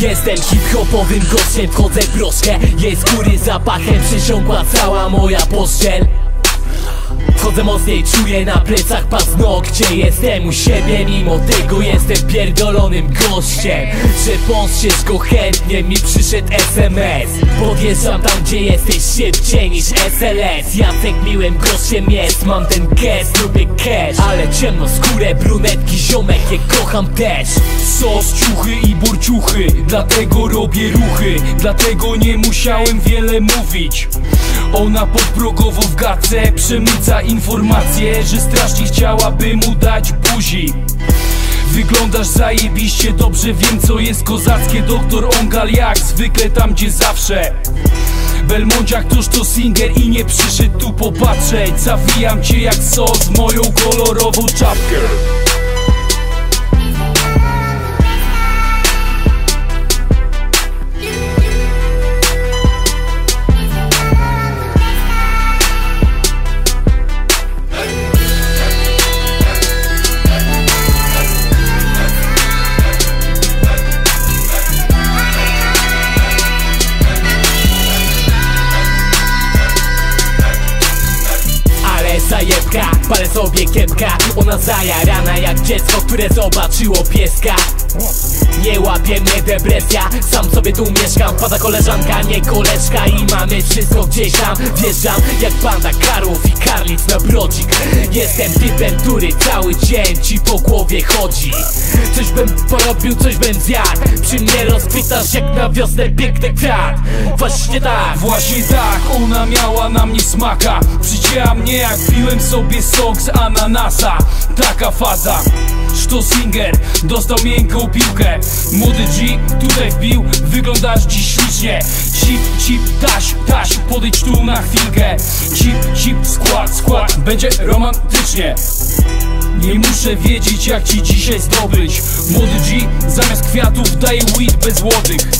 Jestem hip-hopowym gościem, wchodzę w broszkę Jej skóry zapachem przesiąkła cała moja pościel Wchodzę mocniej, czuję na plecach paznokcie Jestem u siebie, mimo tego jestem pierdolonym gościem. Że pościesz go chętnie, mi przyszedł SMS Podjeżdżam tam, gdzie jesteś szybciej niż SLS Jacek miłym gościem jest, mam ten gest, lubię cash. Ale ciemno skórę, brunetki, ziomek, je kocham też. Sos, ciuchy i burciuchy Dlatego robię ruchy. Dlatego nie musiałem wiele mówić Ona podprogowo w gadce Przemyca informacje Że strasznie chciałaby mu dać buzi. Wyglądasz zajebiście dobrze Wiem co jest kozackie. Doktor Ongal jak zwykle tam gdzie zawsze. Belmondziak toż to singer i nie przyszedł tu popatrzeć. Zawijam cię jak sos moją kolorową czapkę palę sobie kiepka Ona zajarana jak dziecko, które zobaczyło pieska Nie łapie mnie depresja, sam sobie tu mieszkam. Pada koleżanka, nie koleżka i mamy wszystko gdzieś tam. Wjeżdżam jak banda karłów i karlic na brodzik. Jestem typem, który cały dzień ci po głowie chodzi. Coś bym porobił, coś bym zjadł. Przy mnie rozkwitasz jak na wiosnę piękny kwiat. Właśnie tak. Właśnie tak, ona miała na mnie smaka. Przycięła mnie jak piłem sobie sok z ananasa. Taka faza. Sztosinger dostał miękką piłkę. Młody G tutaj wbił, wyglądasz dziś ślicznie. Cip, cip, taś, taś, podejdź tu na chwilkę. Cip, cip, skład, skład, będzie romantycznie. Nie muszę wiedzieć jak ci dzisiaj zdobyć. Młody G zamiast kwiatów daje weed bez łodych